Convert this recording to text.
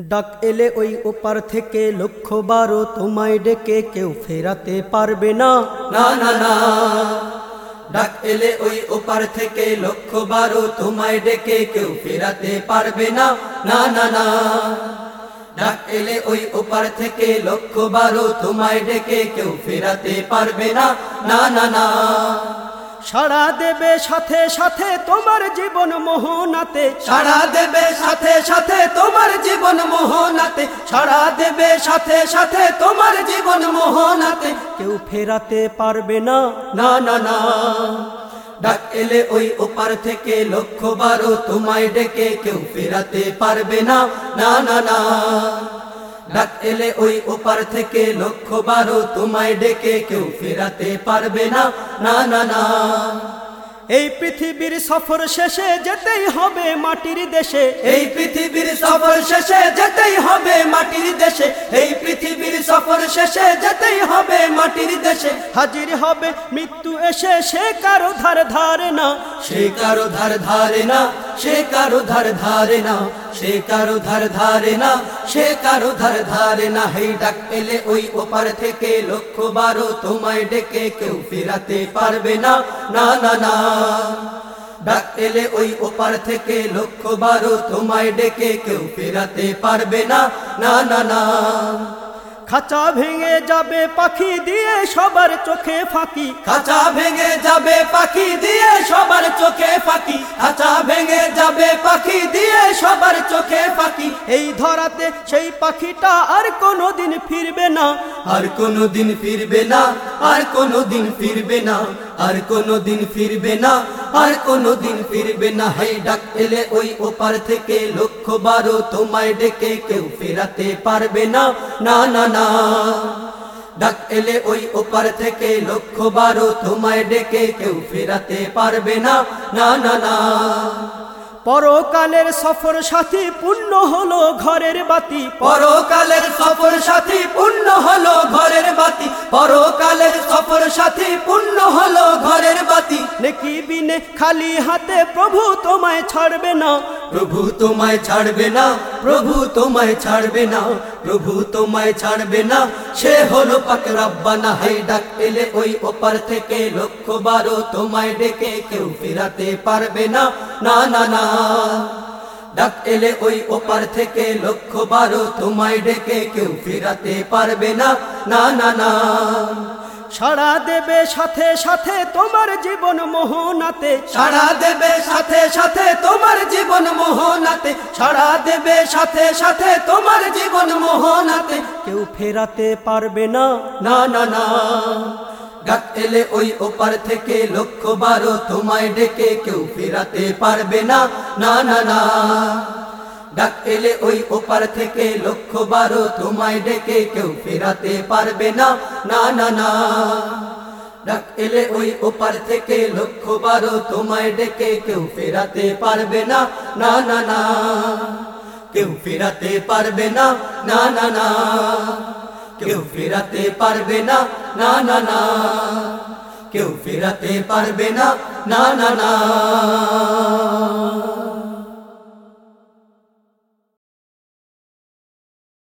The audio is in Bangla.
ডাক এলে ওই ওপার থেকে লক্ষ বারো, তোমায় ডেকে কেউ ফেরাতে পারবে না। না না না। ডাক এলে ওই ওপার থেকে লক্ষ বারো, তোমায় ডেকে কেউ ফেরাতে পারবে না। না না না। ডাক এলে ওই ওপার থেকে লক্ষ বারো, তোমায় ডেকে কেউ ফেরাতে পারবে না। না না না। সাড়া দেবে সাথে সাথে তোমার জীবন মোহনাতে। সারা দেবে সাথে সাথে তোমার জীবন মোহনাতে। সারা দেবে সাথে সাথে তোমার জীবন মোহনাতে। কেউ ফেরাতে পারবে না। না না না। ডাক এলে ওই ওপার থেকে লক্ষ বারো তোমায় ডেকে। কেউ ফেরাতে পারবে না। না না না। ডাক এলে ওই ওপার থেকে লক্ষ বারো তোমায় ডেকে কেউ ফেরাতে পারবে না। না না না। এই পৃথিবীর সফর শেষে যেতেই হবে মাটির দেশে। এই পৃথিবীর সফর শেষে যেতেই হবে মাটির দেশে। এই পৃথিবীর সফর শেষে যেতেই হবে মাটির দেশে। হাজির হবে মৃত্যু এসে সে কারও ধার ধারে না। সে কারও ধার ধারে না। সে কারও ধার ধারে না সে কারও ধার ধারে না সে কারও ধার ধারে না। হেই ডাক পেলে ওই ওপার থেকে লক্ষ বারো তোমায় ডেকে কেউ ফেরাতে পারবে না। না না না। ডাক এলে ওই ওপার থেকে লক্ষ বারো তোমায় ডেকে কেউ ফেরাতে পারবে না। না না না। খাঁচা ভেঙে যাবে পাখি দিয়ে সবার চোখে ফাঁকি। খাঁচা ভেঙে যাবে পাখি দিয়ে সবার চোখে ফাঁকি। খাঁচা ভেঙে যাবে পাখি দিয়ে সবার চোখে ফাঁকি। এই ধরাতে সেই পাখিটা আর কোনোদিন ফিরবে না। আর কোনো দিন ফিরবে না, আর কোনো দিন ফিরবে না। আর কোনো দিন ফিরবে না, আর কোনো দিন ফিরবে না। হাই ডাক এলে ওই ওপার থেকে লক্ষ বারো। তোমায় ডেকে কেউ ফেরাতে পারবে না। না না না। ডাক এলে ওই ওপার থেকে লক্ষ বারো তোমায় ডেকে কেউ ফেরাতে পারবে না। না না না। পরকালের সফর সাথী পূর্ণ হলো ঘরের বাতি। পরকালের সফর সাথী পূর্ণ হলো ঘরের বাতি। পরকালের সফর সাথী পূর্ণ হলো ঘরের বাতি। নেকি বিনে খালি হাতে প্রভু তোমায় ছাড়বে না। প্রভু তোমায় ছাড়বে না, প্রভু তোমায় ছাড়বে না, প্রভু তোমায় ছাড়বে না। সে হলো পাক রাব্বানা, হাই ডাক এলে ওই ওপার থেকে লক্ষ বারো তোমায় ডেকে কেউ ফেরাতে পারবে না। না না না। ডাক এলে ওই ওপার থেকে লক্ষ বারো তোমায় ডেকে কেউ ফেরাতে পারবে না। না না না। সাড়া দেবে সাথে সাথে তোমার জীবন মোহনাতে। সাড়া দেবে সাথে সাথে তোমার জীবন মোহনাতে। সাড়া দেবে সাথে সাথে তোমার জীবন মোহনাতে। কেউ ফেরাতে পারবে না। না না না। ডাক এলে ওই ওপার থেকে লক্ষ বারো তোমায় ডেকে কেউ ফেরাতে পারবে না। না না না। ডাক এলে ওই ওপার থেকে লক্ষ বারো, তোমায় ডেকে কেউ ফেরাতে পারবে না। না না না। ডাক এলে ওই ওপার থেকে লক্ষ বারো, তোমায় ডেকে কেউ ফেরাতে পারবে না। না না না। কেউ ফেরাতে পারবে না। না না না। কেউ ফেরাতে পারবে না। না না না। কেউ ফেরাতে পারবে না। না না না।